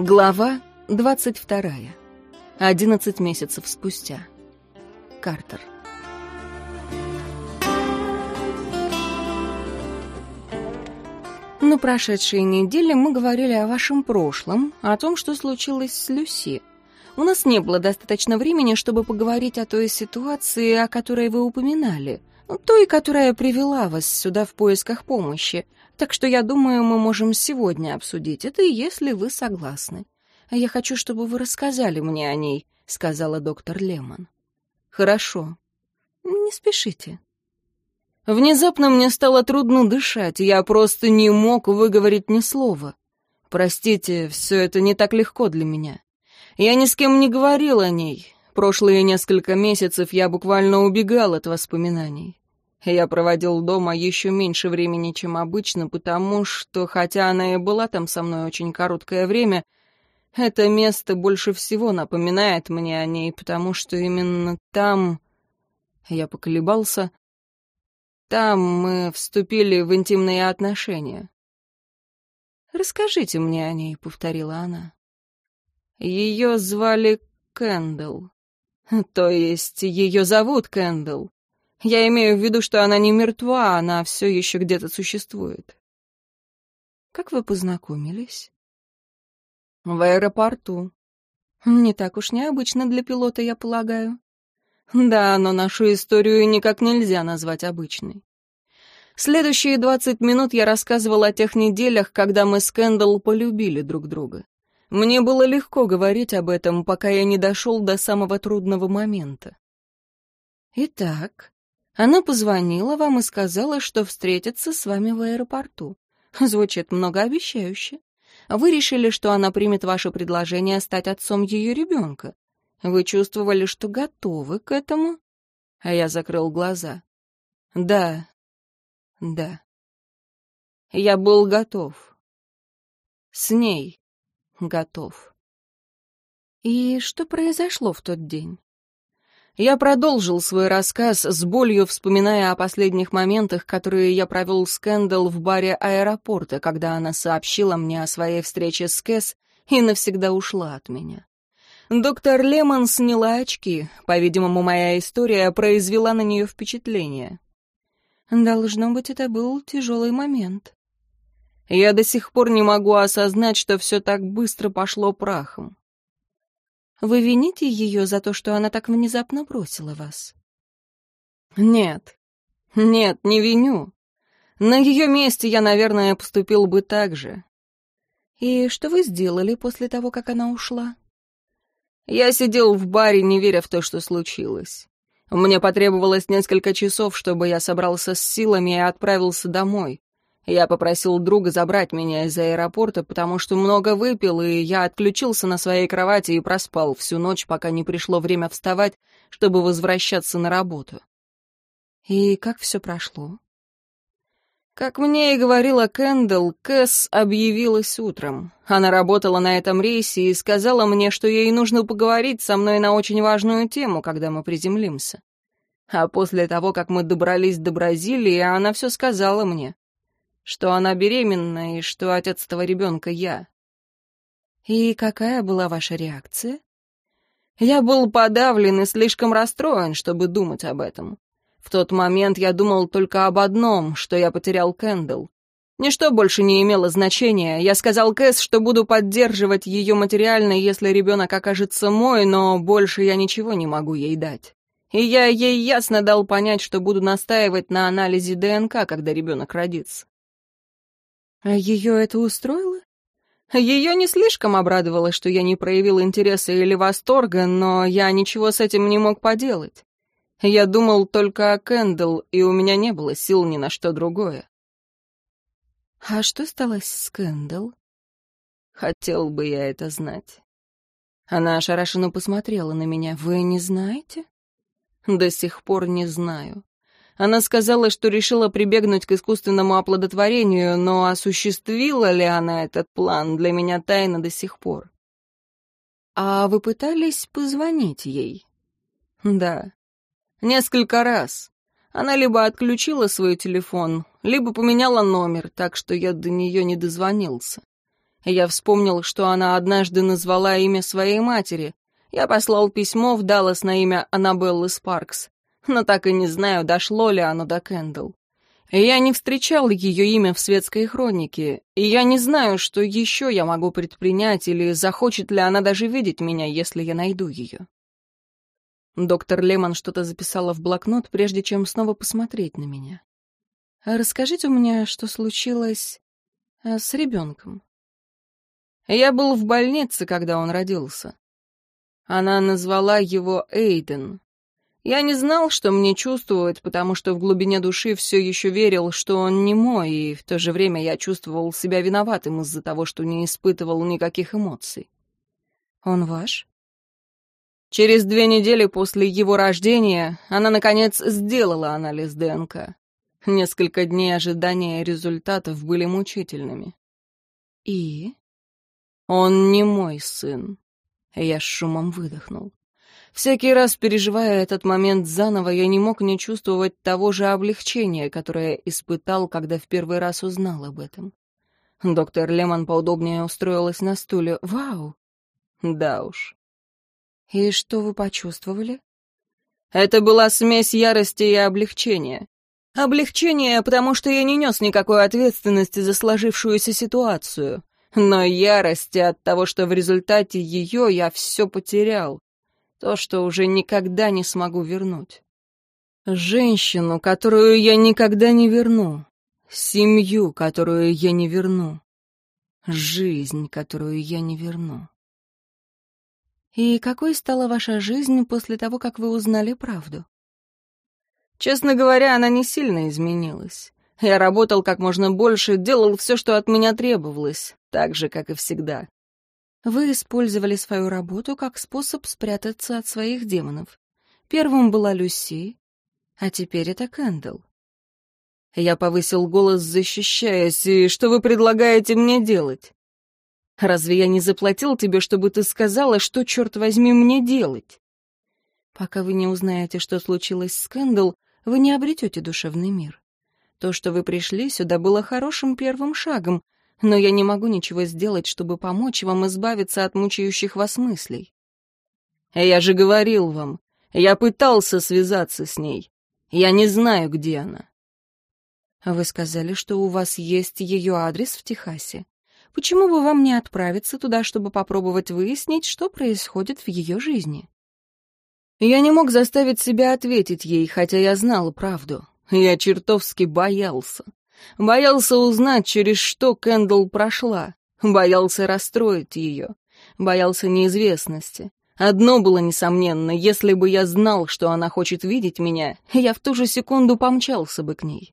Глава 22. 11 месяцев спустя. Картер. На прошедшей неделе мы говорили о вашем прошлом, о том, что случилось с Люси. У нас не было достаточно времени, чтобы поговорить о той ситуации, о которой вы упоминали, той, которая привела вас сюда в поисках помощи. Так что я думаю, мы можем сегодня обсудить это, если вы согласны. Я хочу, чтобы вы рассказали мне о ней, сказала доктор Лемон. Хорошо. Не спешите. Внезапно мне стало трудно дышать, я просто не мог выговорить ни слова. Простите, все это не так легко для меня. Я ни с кем не говорил о ней. Прошлые несколько месяцев я буквально убегал от воспоминаний. Я проводил дома еще меньше времени, чем обычно, потому что, хотя она и была там со мной очень короткое время, это место больше всего напоминает мне о ней, потому что именно там... Я поколебался. Там мы вступили в интимные отношения. «Расскажите мне о ней», — повторила она. Ее звали Кэндл. То есть ее зовут Кэндл. Я имею в виду, что она не мертва, она все еще где-то существует. Как вы познакомились? В аэропорту. Не так уж необычно для пилота, я полагаю. Да, но нашу историю никак нельзя назвать обычной. Следующие двадцать минут я рассказывал о тех неделях, когда мы с Кэндалл полюбили друг друга. Мне было легко говорить об этом, пока я не дошел до самого трудного момента. Итак, она позвонила вам и сказала, что встретится с вами в аэропорту. Звучит многообещающе. Вы решили, что она примет ваше предложение стать отцом ее ребенка. Вы чувствовали, что готовы к этому? А я закрыл глаза. Да, да. Я был готов. С ней готов. И что произошло в тот день? Я продолжил свой рассказ с болью, вспоминая о последних моментах, которые я провел с Кэндалл в баре аэропорта, когда она сообщила мне о своей встрече с Кэс и навсегда ушла от меня. Доктор Лемон сняла очки. По-видимому, моя история произвела на нее впечатление. Должно быть, это был тяжелый момент. Я до сих пор не могу осознать, что все так быстро пошло прахом. Вы вините ее за то, что она так внезапно бросила вас? Нет. Нет, не виню. На ее месте я, наверное, поступил бы так же. И что вы сделали после того, как она ушла? Я сидел в баре, не веря в то, что случилось. Мне потребовалось несколько часов, чтобы я собрался с силами и отправился домой. Я попросил друга забрать меня из аэропорта, потому что много выпил, и я отключился на своей кровати и проспал всю ночь, пока не пришло время вставать, чтобы возвращаться на работу. И как все прошло? Как мне и говорила Кэндалл, Кэс объявилась утром. Она работала на этом рейсе и сказала мне, что ей нужно поговорить со мной на очень важную тему, когда мы приземлимся. А после того, как мы добрались до Бразилии, она все сказала мне что она беременна и что отец этого ребенка я. И какая была ваша реакция? Я был подавлен и слишком расстроен, чтобы думать об этом. В тот момент я думал только об одном, что я потерял Кэндл. Ничто больше не имело значения. Я сказал Кэс, что буду поддерживать ее материально, если ребенок окажется мой, но больше я ничего не могу ей дать. И я ей ясно дал понять, что буду настаивать на анализе ДНК, когда ребенок родится. А ее это устроило? Ее не слишком обрадовало, что я не проявил интереса или восторга, но я ничего с этим не мог поделать. Я думал только о Кэндл, и у меня не было сил ни на что другое. А что стало с Кэндл? Хотел бы я это знать. Она ошарашенно посмотрела на меня. Вы не знаете? До сих пор не знаю. Она сказала, что решила прибегнуть к искусственному оплодотворению, но осуществила ли она этот план, для меня тайна до сих пор. «А вы пытались позвонить ей?» «Да. Несколько раз. Она либо отключила свой телефон, либо поменяла номер, так что я до нее не дозвонился. Я вспомнил, что она однажды назвала имя своей матери. Я послал письмо в Даллас на имя Аннабеллы Спаркс, но так и не знаю, дошло ли оно до Кэндл. Я не встречал ее имя в светской хронике, и я не знаю, что еще я могу предпринять, или захочет ли она даже видеть меня, если я найду ее. Доктор Лемон что-то записала в блокнот, прежде чем снова посмотреть на меня. «Расскажите мне, что случилось э, с ребенком?» Я был в больнице, когда он родился. Она назвала его Эйден. Я не знал, что мне чувствовать, потому что в глубине души все еще верил, что он не мой, и в то же время я чувствовал себя виноватым из-за того, что не испытывал никаких эмоций. «Он ваш?» Через две недели после его рождения она, наконец, сделала анализ ДНК. Несколько дней ожидания результатов были мучительными. «И?» «Он не мой сын». Я с шумом выдохнул. Всякий раз, переживая этот момент заново, я не мог не чувствовать того же облегчения, которое испытал, когда в первый раз узнал об этом. Доктор Лемон поудобнее устроилась на стуле. «Вау!» «Да уж». «И что вы почувствовали?» Это была смесь ярости и облегчения. Облегчение, потому что я не нес никакой ответственности за сложившуюся ситуацию. Но ярости от того, что в результате ее я все потерял. То, что уже никогда не смогу вернуть. Женщину, которую я никогда не верну. Семью, которую я не верну. Жизнь, которую я не верну. И какой стала ваша жизнь после того, как вы узнали правду? Честно говоря, она не сильно изменилась. Я работал как можно больше, делал все, что от меня требовалось, так же, как и всегда. Вы использовали свою работу как способ спрятаться от своих демонов. Первым была Люси, а теперь это Кэндл. Я повысил голос, защищаясь. «И что вы предлагаете мне делать? Разве я не заплатил тебе, чтобы ты сказала, что, черт возьми, мне делать?» Пока вы не узнаете, что случилось с Кэндл, вы не обретете душевный мир. То, что вы пришли сюда, было хорошим первым шагом, но я не могу ничего сделать, чтобы помочь вам избавиться от мучающих вас мыслей. Я же говорил вам, я пытался связаться с ней. Я не знаю, где она. Вы сказали, что у вас есть ее адрес в Техасе. Почему бы вам не отправиться туда, чтобы попробовать выяснить, что происходит в ее жизни? Я не мог заставить себя ответить ей, хотя я знал правду. Я чертовски боялся. Боялся узнать, через что Кэндл прошла. Боялся расстроить ее. Боялся неизвестности. Одно было несомненно, если бы я знал, что она хочет видеть меня, я в ту же секунду помчался бы к ней.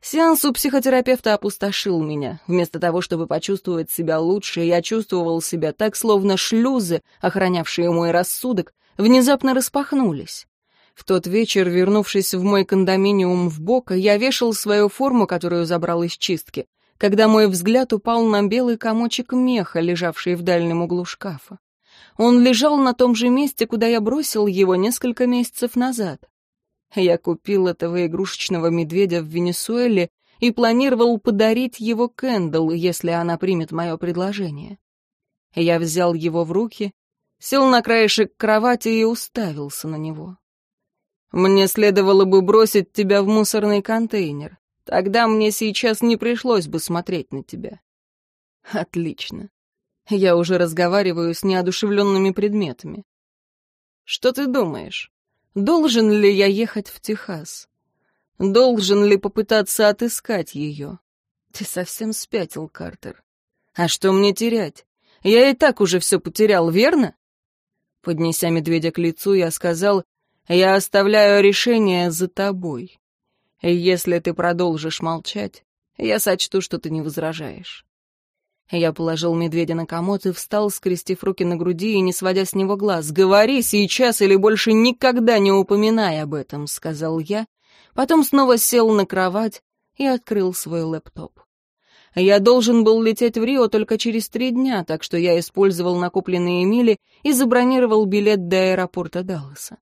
Сеанс у психотерапевта опустошил меня. Вместо того, чтобы почувствовать себя лучше, я чувствовал себя так, словно шлюзы, охранявшие мой рассудок, внезапно распахнулись. В тот вечер, вернувшись в мой кондоминиум в Бока, я вешал свою форму, которую забрал из чистки, когда мой взгляд упал на белый комочек меха, лежавший в дальнем углу шкафа. Он лежал на том же месте, куда я бросил его несколько месяцев назад. Я купил этого игрушечного медведя в Венесуэле и планировал подарить его Кэндалл, если она примет мое предложение. Я взял его в руки, сел на краешек кровати и уставился на него. Мне следовало бы бросить тебя в мусорный контейнер. Тогда мне сейчас не пришлось бы смотреть на тебя. Отлично. Я уже разговариваю с неодушевленными предметами. Что ты думаешь? Должен ли я ехать в Техас? Должен ли попытаться отыскать ее? Ты совсем спятил, Картер. А что мне терять? Я и так уже все потерял, верно? Поднеся медведя к лицу, я сказал, я оставляю решение за тобой. Если ты продолжишь молчать, я сочту, что ты не возражаешь. Я положил медведя на комод и встал, скрестив руки на груди и не сводя с него глаз. «Говори сейчас или больше никогда не упоминай об этом», — сказал я. Потом снова сел на кровать и открыл свой лэптоп. Я должен был лететь в Рио только через три дня, так что я использовал накопленные мили и забронировал билет до аэропорта Далласа.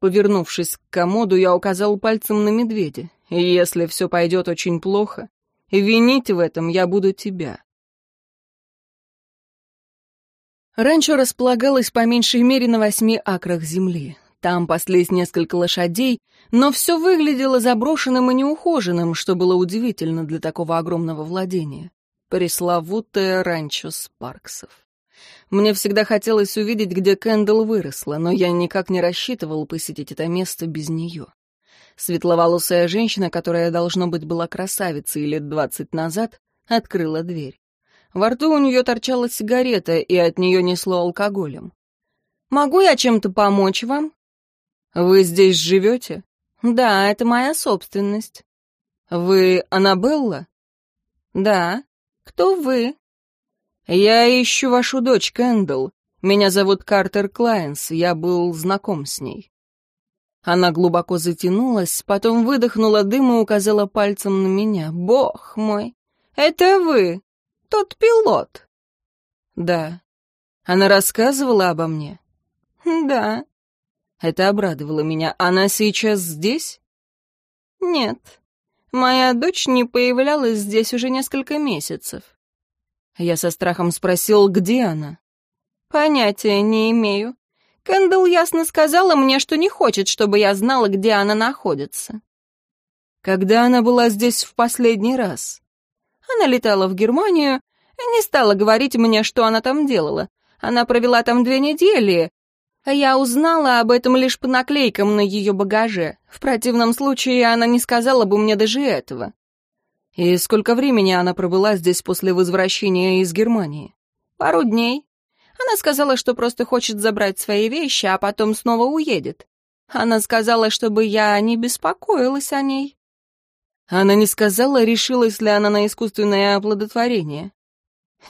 Повернувшись к комоду, я указал пальцем на медведя. «Если все пойдет очень плохо, винить в этом я буду тебя. Ранчо располагалось по меньшей мере на восьми акрах земли. Там паслись несколько лошадей, но все выглядело заброшенным и неухоженным, что было удивительно для такого огромного владения. Пресловутое ранчо Спарксов. Мне всегда хотелось увидеть, где Кэндл выросла, но я никак не рассчитывал посетить это место без нее. Светловолосая женщина, которая, должно быть, была красавицей лет двадцать назад, открыла дверь. Во рту у нее торчала сигарета, и от нее несло алкоголем. «Могу я чем-то помочь вам?» «Вы здесь живете?» «Да, это моя собственность». «Вы Аннабелла?» «Да. Кто вы?» «Я ищу вашу дочь, Кэндл. Меня зовут Картер Клайнс, я был знаком с ней». Она глубоко затянулась, потом выдохнула дым и указала пальцем на меня. «Бог мой! Это вы! Тот пилот!» «Да». Она рассказывала обо мне? «Да». Это обрадовало меня. Она сейчас здесь? Нет. Моя дочь не появлялась здесь уже несколько месяцев. Я со страхом спросил, где она. Понятия не имею. Кэндалл ясно сказала мне, что не хочет, чтобы я знала, где она находится. Когда она была здесь в последний раз? Она летала в Германию и не стала говорить мне, что она там делала. Она провела там две недели, я узнала об этом лишь по наклейкам на ее багаже. В противном случае она не сказала бы мне даже этого. И сколько времени она пробыла здесь после возвращения из Германии? Пару дней. Она сказала, что просто хочет забрать свои вещи, а потом снова уедет. Она сказала, чтобы я не беспокоилась о ней. Она не сказала, решилась ли она на искусственное оплодотворение.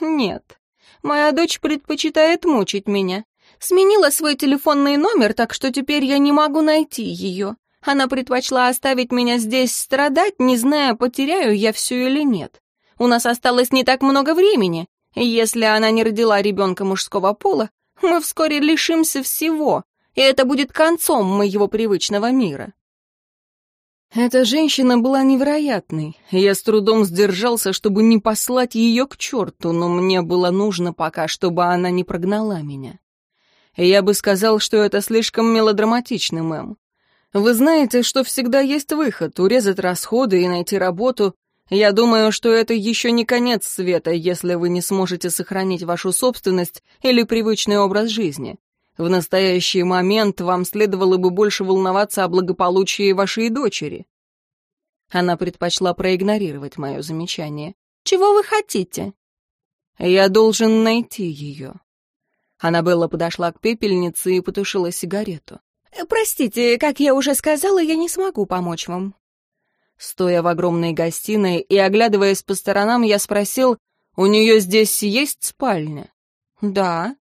Нет. Моя дочь предпочитает мучить меня. Сменила свой телефонный номер, так что теперь я не могу найти ее. Она предпочла оставить меня здесь страдать, не зная, потеряю я все или нет. У нас осталось не так много времени. Если она не родила ребенка мужского пола, мы вскоре лишимся всего, и это будет концом моего привычного мира. Эта женщина была невероятной. Я с трудом сдержался, чтобы не послать ее к черту, но мне было нужно пока, чтобы она не прогнала меня. Я бы сказал, что это слишком мелодраматично, мэм. Вы знаете, что всегда есть выход — урезать расходы и найти работу. Я думаю, что это еще не конец света, если вы не сможете сохранить вашу собственность или привычный образ жизни. В настоящий момент вам следовало бы больше волноваться о благополучии вашей дочери. Она предпочла проигнорировать мое замечание. «Чего вы хотите?» «Я должен найти ее». Аннабелла подошла к пепельнице и потушила сигарету. «Э, «Простите, как я уже сказала, я не смогу помочь вам». Стоя в огромной гостиной и оглядываясь по сторонам, я спросил, «У нее здесь есть спальня?» «Да».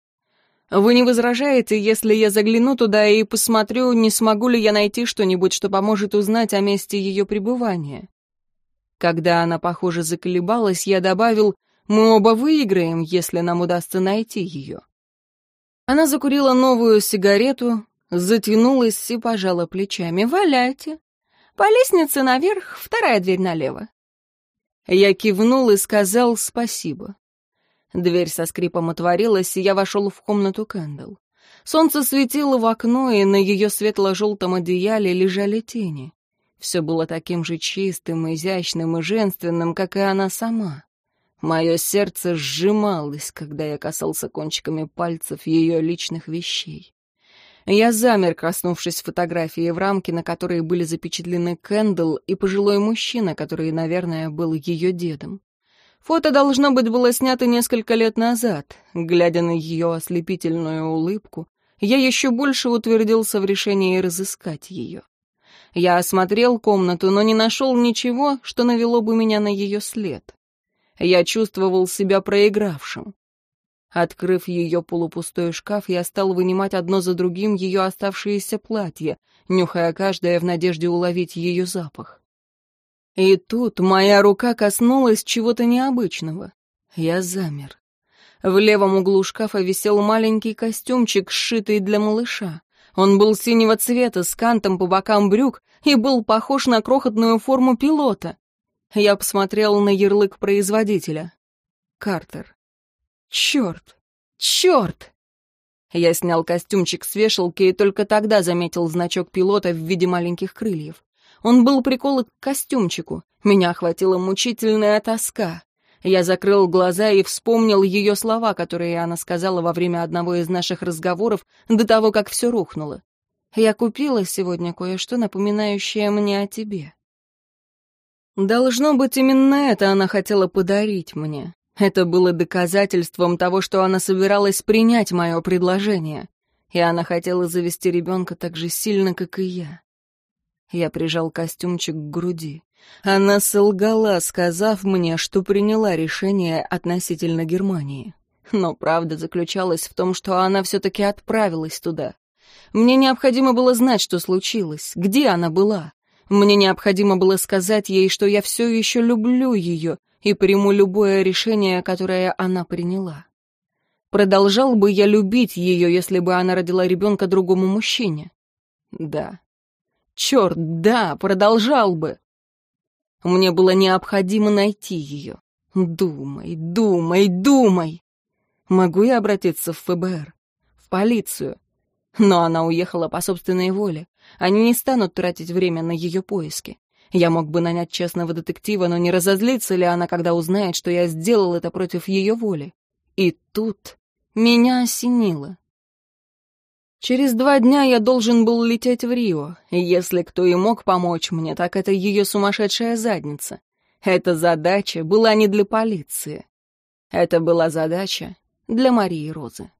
«Вы не возражаете, если я загляну туда и посмотрю, не смогу ли я найти что-нибудь, что поможет узнать о месте ее пребывания?» Когда она, похоже, заколебалась, я добавил, «Мы оба выиграем, если нам удастся найти ее». Она закурила новую сигарету, затянулась и пожала плечами. «Валяйте. По лестнице наверх, вторая дверь налево». Я кивнул и сказал спасибо. Дверь со скрипом отворилась, и я вошел в комнату Кэндл. Солнце светило в окно, и на ее светло-желтом одеяле лежали тени. Все было таким же чистым, изящным и женственным, как и она сама. Мое сердце сжималось, когда я касался кончиками пальцев ее личных вещей. Я замер, коснувшись фотографии в рамке, на которой были запечатлены Кэндл и пожилой мужчина, который, наверное, был ее дедом. Фото, должно быть, было снято несколько лет назад. Глядя на ее ослепительную улыбку, я еще больше утвердился в решении разыскать ее. Я осмотрел комнату, но не нашел ничего, что навело бы меня на ее след. Я чувствовал себя проигравшим. Открыв ее полупустой шкаф, я стал вынимать одно за другим ее оставшиеся платья, нюхая каждое в надежде уловить ее запах. И тут моя рука коснулась чего-то необычного. Я замер. В левом углу шкафа висел маленький костюмчик, сшитый для малыша. Он был синего цвета, с кантом по бокам брюк и был похож на крохотную форму пилота. Я посмотрел на ярлык производителя. Картер. Черт! Черт! Я снял костюмчик с вешалки и только тогда заметил значок пилота в виде маленьких крыльев. Он был приколот к костюмчику. Меня охватила мучительная тоска. Я закрыл глаза и вспомнил ее слова, которые она сказала во время одного из наших разговоров до того, как все рухнуло. «Я купила сегодня кое-что, напоминающее мне о тебе». Должно быть, именно это она хотела подарить мне. Это было доказательством того, что она собиралась принять мое предложение. И она хотела завести ребенка так же сильно, как и я. Я прижал костюмчик к груди. Она солгала, сказав мне, что приняла решение относительно Германии. Но правда заключалась в том, что она все-таки отправилась туда. Мне необходимо было знать, что случилось, где она была. Мне необходимо было сказать ей, что я все еще люблю ее и приму любое решение, которое она приняла. Продолжал бы я любить ее, если бы она родила ребенка другому мужчине? Да. Черт, да, продолжал бы. Мне было необходимо найти ее. Думай, думай, думай. Могу я обратиться в ФБР? В полицию? Но она уехала по собственной воле. Они не станут тратить время на ее поиски. Я мог бы нанять честного детектива, но не разозлится ли она, когда узнает, что я сделал это против ее воли? И тут меня осенило. Через два дня я должен был лететь в Рио, и если кто и мог помочь мне, так это ее сумасшедшая задница. Эта задача была не для полиции. Это была задача для Марии Розы.